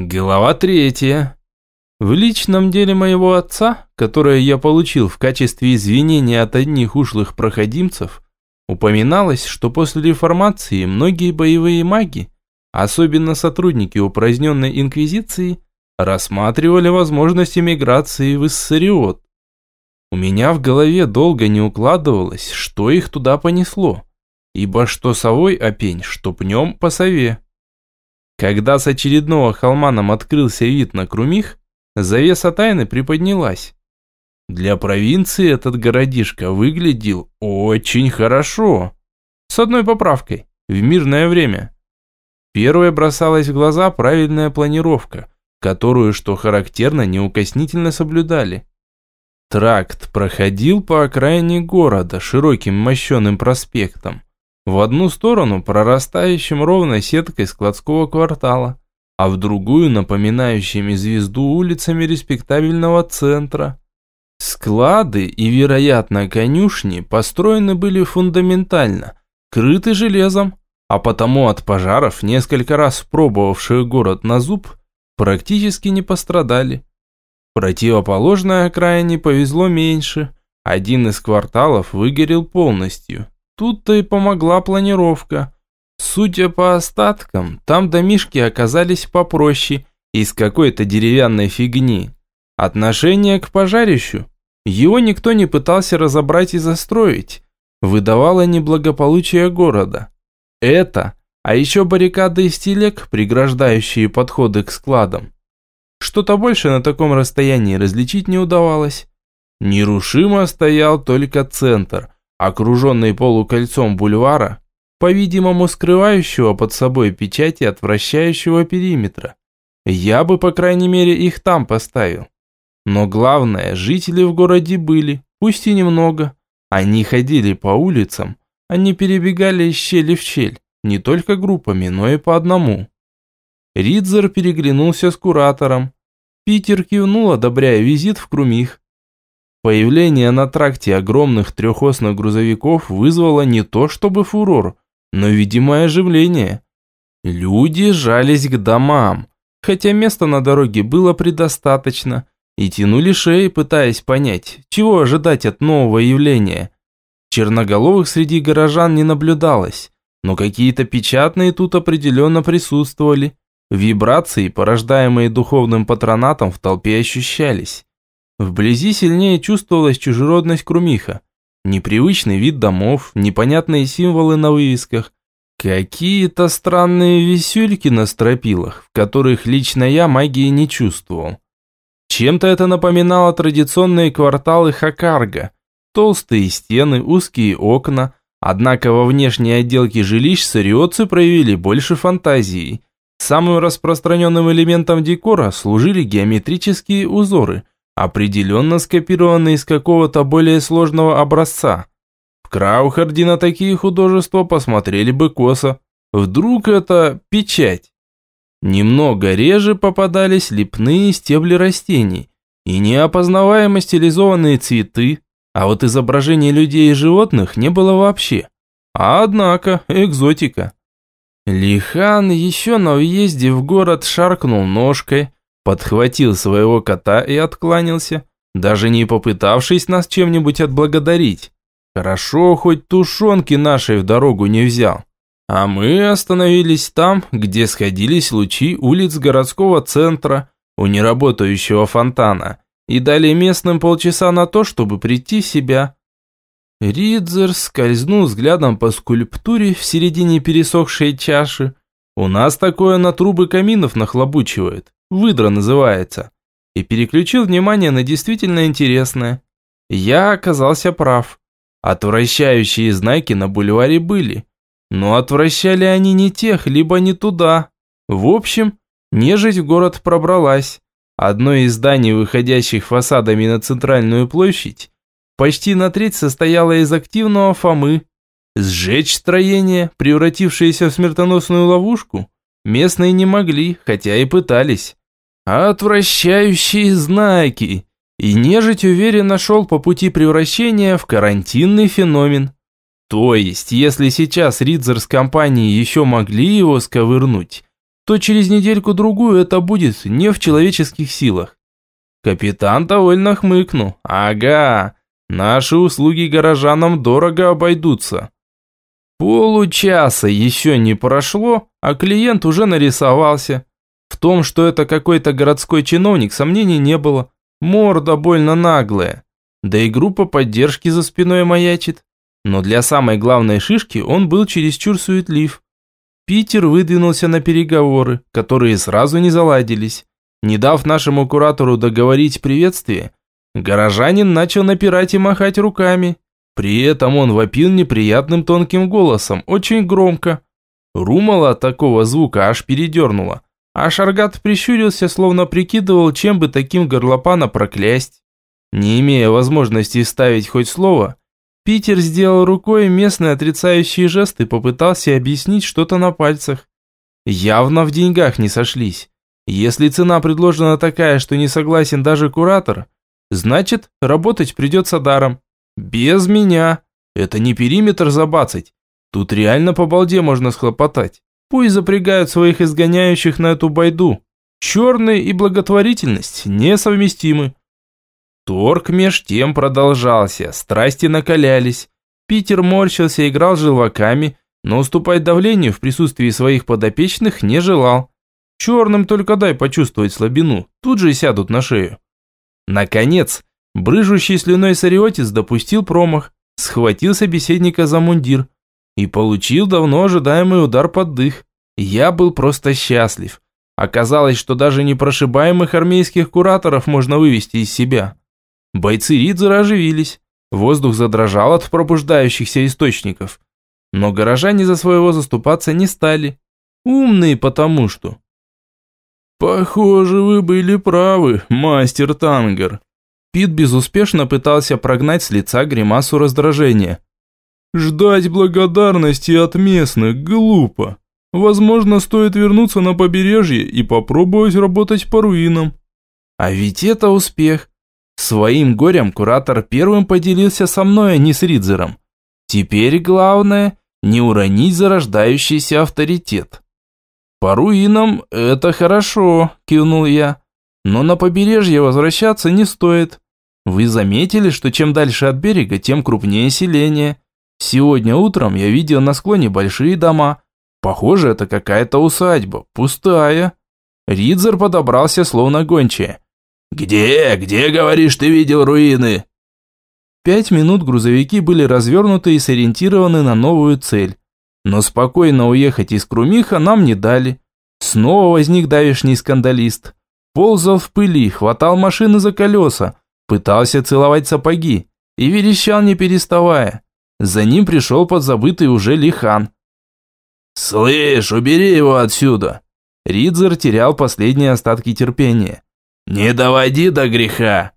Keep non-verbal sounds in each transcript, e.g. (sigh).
Глава третья. В личном деле моего отца, которое я получил в качестве извинения от одних ушлых проходимцев, упоминалось, что после реформации многие боевые маги, особенно сотрудники упраздненной инквизиции, рассматривали возможность эмиграции в Иссариот. У меня в голове долго не укладывалось, что их туда понесло, ибо что совой опень, что пнем по сове. Когда с очередного холма нам открылся вид на Крумих, завеса тайны приподнялась. Для провинции этот городишко выглядел очень хорошо. С одной поправкой – в мирное время. Первая бросалась в глаза правильная планировка, которую, что характерно, неукоснительно соблюдали. Тракт проходил по окраине города широким мощеным проспектом, в одну сторону прорастающим ровной сеткой складского квартала, а в другую напоминающими звезду улицами респектабельного центра. Склады и, вероятно, конюшни построены были фундаментально, крыты железом, а потому от пожаров, несколько раз пробовавших город на зуб, практически не пострадали. Противоположной окраине повезло меньше, один из кварталов выгорел полностью. Тут-то и помогла планировка. Судя по остаткам, там домишки оказались попроще, из какой-то деревянной фигни. Отношение к пожарищу. Его никто не пытался разобрать и застроить. Выдавало неблагополучие города. Это, а еще баррикады из телег, преграждающие подходы к складам. Что-то больше на таком расстоянии различить не удавалось. Нерушимо стоял только центр – окруженный полукольцом бульвара, по-видимому скрывающего под собой печати отвращающего периметра. Я бы, по крайней мере, их там поставил. Но главное, жители в городе были, пусть и немного. Они ходили по улицам, они перебегали из щели в щель, не только группами, но и по одному. Ридзер переглянулся с куратором. Питер кивнул, одобряя визит в Крумих. Появление на тракте огромных трехосных грузовиков вызвало не то чтобы фурор, но видимое оживление. Люди жались к домам, хотя места на дороге было предостаточно, и тянули шеи, пытаясь понять, чего ожидать от нового явления. Черноголовых среди горожан не наблюдалось, но какие-то печатные тут определенно присутствовали. Вибрации, порождаемые духовным патронатом, в толпе ощущались. Вблизи сильнее чувствовалась чужеродность Крумиха. Непривычный вид домов, непонятные символы на вывесках, какие-то странные висюльки на стропилах, в которых лично я магии не чувствовал. Чем-то это напоминало традиционные кварталы Хакарга. Толстые стены, узкие окна, однако во внешней отделке жилищ сариотцы проявили больше фантазии. Самым распространенным элементом декора служили геометрические узоры – определенно скопированы из какого-то более сложного образца. В Краухарде на такие художества посмотрели бы косо. Вдруг это печать? Немного реже попадались лепные стебли растений и неопознаваемо стилизованные цветы, а вот изображений людей и животных не было вообще. А однако, экзотика. Лихан еще на въезде в город шаркнул ножкой, подхватил своего кота и откланялся, даже не попытавшись нас чем-нибудь отблагодарить. Хорошо, хоть тушенки нашей в дорогу не взял. А мы остановились там, где сходились лучи улиц городского центра у неработающего фонтана и дали местным полчаса на то, чтобы прийти в себя. Ридзер скользнул взглядом по скульптуре в середине пересохшей чаши. У нас такое на трубы каминов нахлобучивает выдра называется, и переключил внимание на действительно интересное. Я оказался прав. Отвращающие знаки на бульваре были, но отвращали они не тех, либо не туда. В общем, нежить в город пробралась. Одно из зданий, выходящих фасадами на центральную площадь, почти на треть состояло из активного Фомы. Сжечь строение, превратившееся в смертоносную ловушку, местные не могли, хотя и пытались. Отвращающие знаки. И нежить уверенно шел по пути превращения в карантинный феномен. То есть, если сейчас Ридзер с компанией еще могли его сковырнуть, то через недельку-другую это будет не в человеческих силах. Капитан довольно хмыкнул. Ага, наши услуги горожанам дорого обойдутся. Получаса еще не прошло, а клиент уже нарисовался. В том, что это какой-то городской чиновник, сомнений не было. Морда больно наглая. Да и группа поддержки за спиной маячит. Но для самой главной шишки он был чересчур суетлив. Питер выдвинулся на переговоры, которые сразу не заладились. Не дав нашему куратору договорить приветствие, горожанин начал напирать и махать руками. При этом он вопил неприятным тонким голосом, очень громко. Румала от такого звука аж передернула, а Шаргат прищурился, словно прикидывал, чем бы таким горлопана проклясть. Не имея возможности ставить хоть слово, Питер сделал рукой местный отрицающий жест и попытался объяснить что-то на пальцах. Явно в деньгах не сошлись. Если цена предложена такая, что не согласен даже куратор, значит, работать придется даром. Без меня. Это не периметр забацать. Тут реально по балде можно схлопотать. Пусть запрягают своих изгоняющих на эту байду. Черные и благотворительность несовместимы. Торг меж тем продолжался, страсти накалялись. Питер морщился, играл желваками, но уступать давлению в присутствии своих подопечных не желал. Черным только дай почувствовать слабину, тут же сядут на шею. Наконец, брыжущий слюной сариотис допустил промах, схватил собеседника за мундир и получил давно ожидаемый удар под дых. Я был просто счастлив. Оказалось, что даже непрошибаемых армейских кураторов можно вывести из себя. Бойцы Ридзера оживились. Воздух задрожал от пробуждающихся источников. Но горожане за своего заступаться не стали. Умные потому что. «Похоже, вы были правы, мастер Тангер». Пит безуспешно пытался прогнать с лица гримасу раздражения. «Ждать благодарности от местных глупо. Возможно, стоит вернуться на побережье и попробовать работать по руинам». А ведь это успех. Своим горем куратор первым поделился со мной, а не с Ридзером. Теперь главное – не уронить зарождающийся авторитет. «По руинам это хорошо», – кивнул я. «Но на побережье возвращаться не стоит. Вы заметили, что чем дальше от берега, тем крупнее селение. Сегодня утром я видел на склоне большие дома. Похоже, это какая-то усадьба, пустая». Ридзер подобрался словно гончая. «Где, где, говоришь, ты видел руины?» Пять минут грузовики были развернуты и сориентированы на новую цель. Но спокойно уехать из Крумиха нам не дали. Снова возник давишний скандалист. Ползал в пыли, хватал машины за колеса, пытался целовать сапоги и верещал не переставая. За ним пришел подзабытый уже Лихан. «Слышь, убери его отсюда!» Ридзер терял последние остатки терпения. «Не доводи до греха!»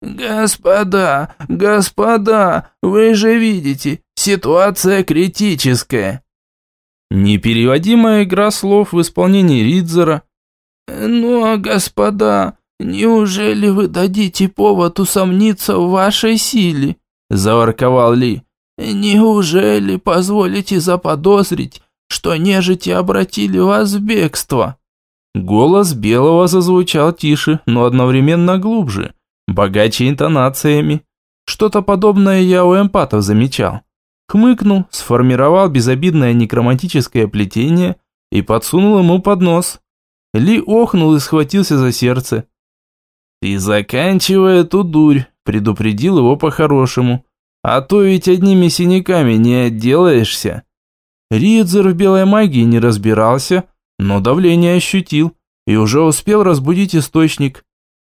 «Господа, господа, вы же видите, ситуация критическая!» Непереводимая игра слов в исполнении Ридзера. «Ну а, господа, неужели вы дадите повод усомниться в вашей силе?» – заворковал Ли. «Неужели позволите заподозрить, что нежити обратили вас в бегство?» Голос Белого зазвучал тише, но одновременно глубже, богаче интонациями. Что-то подобное я у эмпатов замечал. Хмыкнул, сформировал безобидное некроматическое плетение и подсунул ему под нос. Ли охнул и схватился за сердце. «Ты заканчивай эту дурь», – предупредил его по-хорошему. «А то ведь одними синяками не отделаешься». Ридзер в белой магии не разбирался, но давление ощутил и уже успел разбудить источник.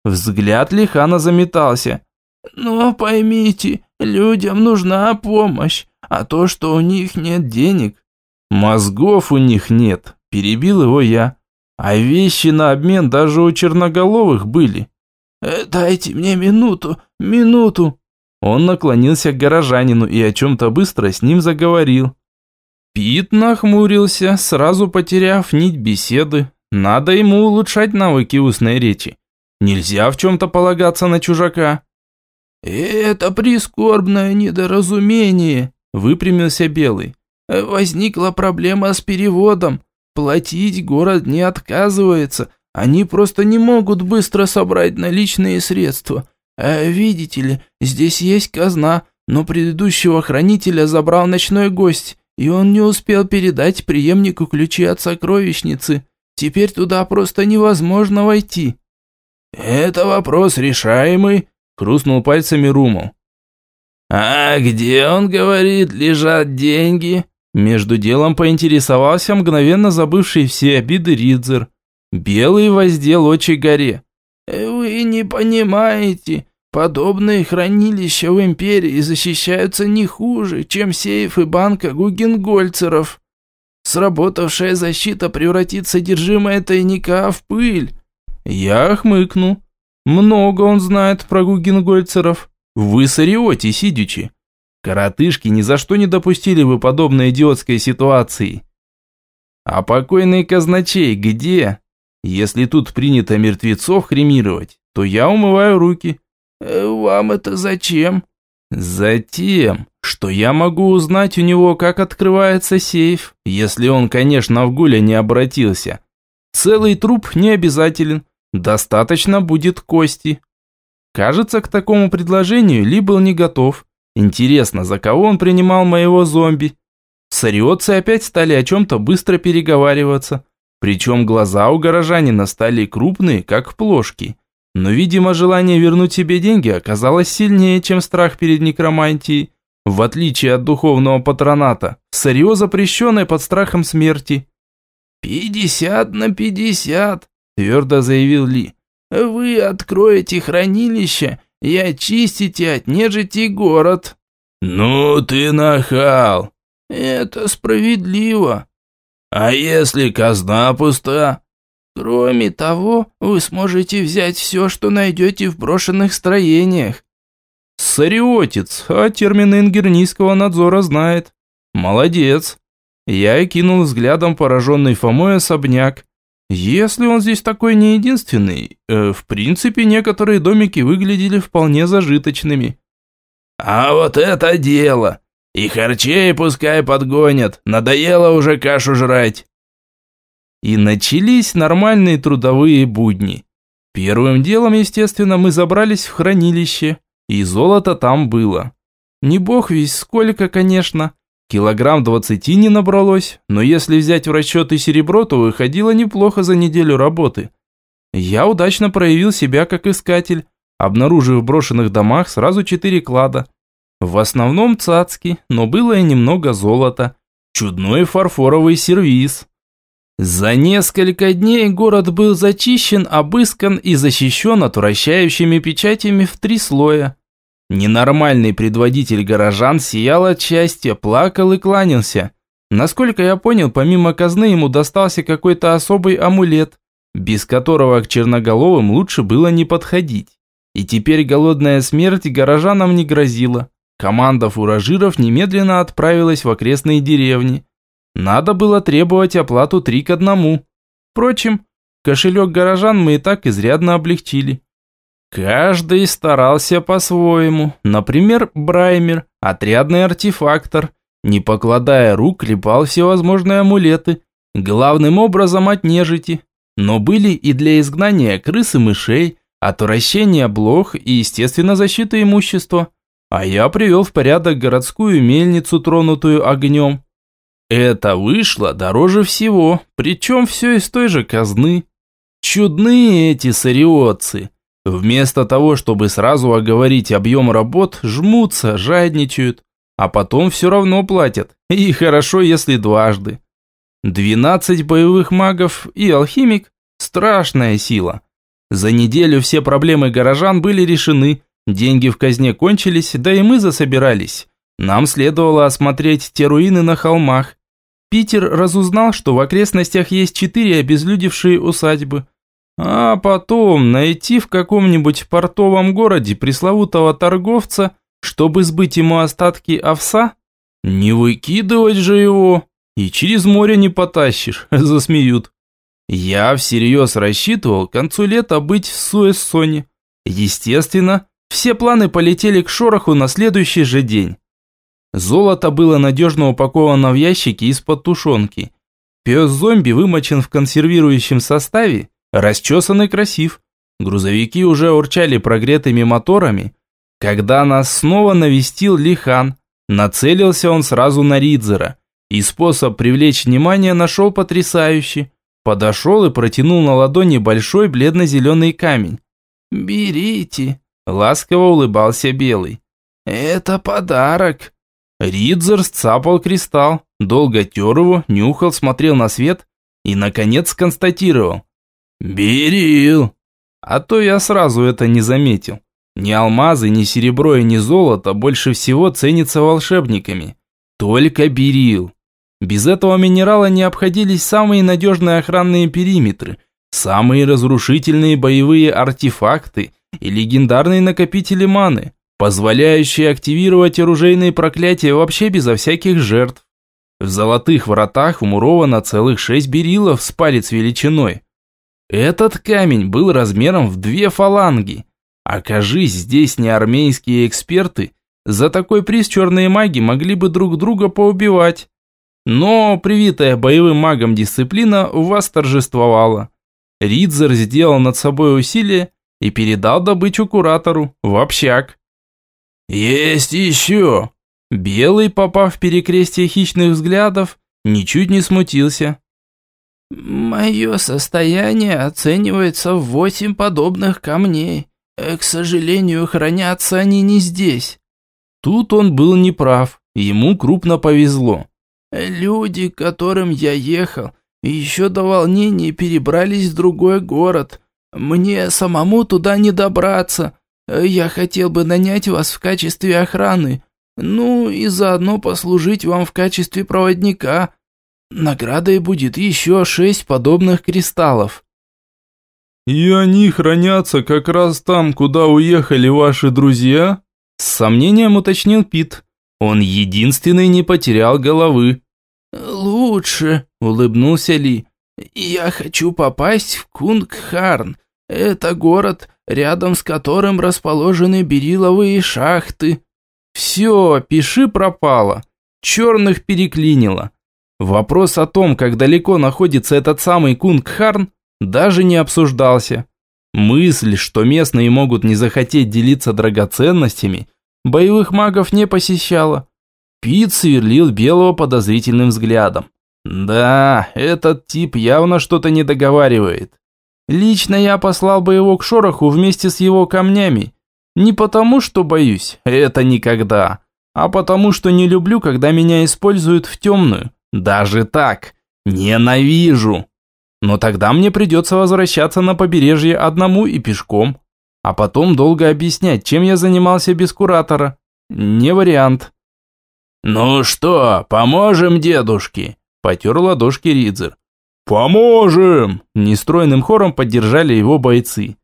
Взгляд Лихана заметался. «Но поймите, людям нужна помощь, а то, что у них нет денег...» «Мозгов у них нет», – перебил его я. «А вещи на обмен даже у черноголовых были». «Э, «Дайте мне минуту, минуту». Он наклонился к горожанину и о чем-то быстро с ним заговорил. Пит нахмурился, сразу потеряв нить беседы. Надо ему улучшать навыки устной речи. Нельзя в чем-то полагаться на чужака. «Это прискорбное недоразумение», – выпрямился Белый. «Возникла проблема с переводом. Платить город не отказывается, они просто не могут быстро собрать наличные средства. А видите ли, здесь есть казна, но предыдущего хранителя забрал ночной гость, и он не успел передать преемнику ключи от сокровищницы. Теперь туда просто невозможно войти». «Это вопрос решаемый», – хрустнул пальцами Румал. «А где, он говорит, лежат деньги?» Между делом поинтересовался мгновенно забывший все обиды Ридзер. Белый воздел очи горе. «Вы не понимаете, подобные хранилища в Империи защищаются не хуже, чем сейфы банка Гугенгольцеров. Сработавшая защита превратит содержимое тайника в пыль». Я хмыкну. Много он знает про Гугенгольцеров. Вы сорете, сидячи. Коротышки ни за что не допустили бы подобной идиотской ситуации. А покойный казначей где? Если тут принято мертвецов кремировать, то я умываю руки. Э, вам это зачем? Затем, что я могу узнать у него, как открывается сейф, если он, конечно, в Гуля не обратился. Целый труп не обязателен, достаточно будет кости. Кажется, к такому предложению Ли был не готов. Интересно, за кого он принимал моего зомби? Сариотцы опять стали о чем-то быстро переговариваться. Причем глаза у горожанина стали крупные, как плошки. Но, видимо, желание вернуть себе деньги оказалось сильнее, чем страх перед некромантией. В отличие от духовного патроната, сырье запрещенное под страхом смерти. «Пятьдесят на пятьдесят», – твердо заявил Ли. Вы откроете хранилище и очистите от нежити город». «Ну ты нахал!» «Это справедливо». «А если казна пуста?» «Кроме того, вы сможете взять все, что найдете в брошенных строениях». «Сариотец, а термины ингернийского надзора знает. Молодец». Я кинул взглядом пораженный Фомой особняк, если он здесь такой не единственный, э, в принципе, некоторые домики выглядели вполне зажиточными. А вот это дело! И харчей пускай подгонят, надоело уже кашу жрать. И начались нормальные трудовые будни. Первым делом, естественно, мы забрались в хранилище, и золото там было. Не бог весь сколько, конечно, Килограмм двадцати не набралось, но если взять в расчет и серебро, то выходило неплохо за неделю работы. Я удачно проявил себя как искатель, обнаружив в брошенных домах сразу четыре клада. В основном цацки, но было и немного золота. Чудной фарфоровый сервиз. За несколько дней город был зачищен, обыскан и защищен от вращающими печатями в три слоя. Ненормальный предводитель горожан сиял от счастья, плакал и кланялся. Насколько я понял, помимо казны ему достался какой-то особый амулет, без которого к черноголовым лучше было не подходить. И теперь голодная смерть горожанам не грозила. Команда фуражиров немедленно отправилась в окрестные деревни. Надо было требовать оплату три к одному. Впрочем, кошелек горожан мы и так изрядно облегчили. Каждый старался по-своему. Например, Браймер, отрядный артефактор, не покладая рук, клепал всевозможные амулеты, главным образом от нежити. Но были и для изгнания крыс и мышей, отвращения блох и, естественно, защиты имущества. А я привел в порядок городскую мельницу, тронутую огнем. Это вышло дороже всего, причем все из той же казны. Чудные эти сариотцы. Вместо того, чтобы сразу оговорить объем работ, жмутся, жадничают, а потом все равно платят. И хорошо, если дважды. 12 боевых магов и алхимик – страшная сила. За неделю все проблемы горожан были решены, деньги в казне кончились, да и мы засобирались. Нам следовало осмотреть те руины на холмах. Питер разузнал, что в окрестностях есть четыре обезлюдевшие усадьбы – а потом найти в каком-нибудь портовом городе пресловутого торговца, чтобы сбыть ему остатки овса? Не выкидывать же его, и через море не потащишь, (laughs) засмеют. Я всерьез рассчитывал к концу лета быть в Суэссоне. Естественно, все планы полетели к шороху на следующий же день. Золото было надежно упаковано в ящики из-под тушенки. Пес-зомби вымочен в консервирующем составе, расчесан и красив. Грузовики уже урчали прогретыми моторами, когда нас снова навестил Лихан. Нацелился он сразу на Ридзера, и способ привлечь внимание нашел потрясающий. Подошел и протянул на ладони большой бледно-зеленый камень. «Берите», – ласково улыбался Белый. «Это подарок». Ридзер сцапал кристалл, долго тер его, нюхал, смотрел на свет и, наконец, констатировал. «Берил!» А то я сразу это не заметил. Ни алмазы, ни серебро и ни золото больше всего ценятся волшебниками. Только берил. Без этого минерала не обходились самые надежные охранные периметры, самые разрушительные боевые артефакты и легендарные накопители маны, позволяющие активировать оружейные проклятия вообще безо всяких жертв. В золотых вратах вмуровано целых шесть берилов с палец величиной. Этот камень был размером в две фаланги. Окажись здесь не армейские эксперты, за такой приз черные маги могли бы друг друга поубивать. Но привитая боевым магом дисциплина у вас торжествовала. Ридзер сделал над собой усилие и передал добычу куратору, в общак. «Есть еще!» Белый, попав в перекрестие хищных взглядов, ничуть не смутился. «Мое состояние оценивается в восемь подобных камней. К сожалению, хранятся они не здесь». Тут он был неправ, ему крупно повезло. Люди, к которым я ехал, еще до волнения перебрались в другой город. Мне самому туда не добраться. Я хотел бы нанять вас в качестве охраны. Ну и заодно послужить вам в качестве проводника. Наградой будет еще шесть подобных кристаллов. «И они хранятся как раз там, куда уехали ваши друзья?» С сомнением уточнил Пит. Он единственный не потерял головы. «Лучше», – улыбнулся Ли. «Я хочу попасть в Кунгхарн. Это город, рядом с которым расположены бериловые шахты». «Все, пиши пропало. Черных переклинило. Вопрос о том, как далеко находится этот самый Кунгхарн, даже не обсуждался. Мысль, что местные могут не захотеть делиться драгоценностями, боевых магов не посещала. Пит сверлил Белого подозрительным взглядом. Да, этот тип явно что-то не договаривает. Лично я послал бы его к шороху вместе с его камнями. Не потому, что боюсь, это никогда, а потому, что не люблю, когда меня используют в темную. Даже так. Ненавижу. Но тогда мне придется возвращаться на побережье одному и пешком. А потом долго объяснять, чем я занимался без куратора. Не вариант. «Ну что, поможем дедушке?» – потер ладошки Ридзер. «Поможем!» – нестройным хором поддержали его бойцы.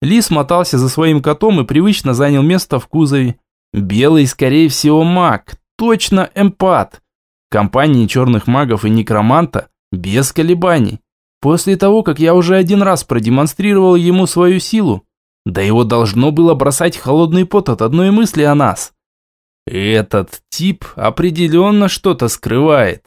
Лис мотался за своим котом и привычно занял место в кузове. Белый, скорее всего, маг, точно эмпат. Компании черных магов и некроманта без колебаний. После того, как я уже один раз продемонстрировал ему свою силу, да его должно было бросать холодный пот от одной мысли о нас. Этот тип определенно что-то скрывает.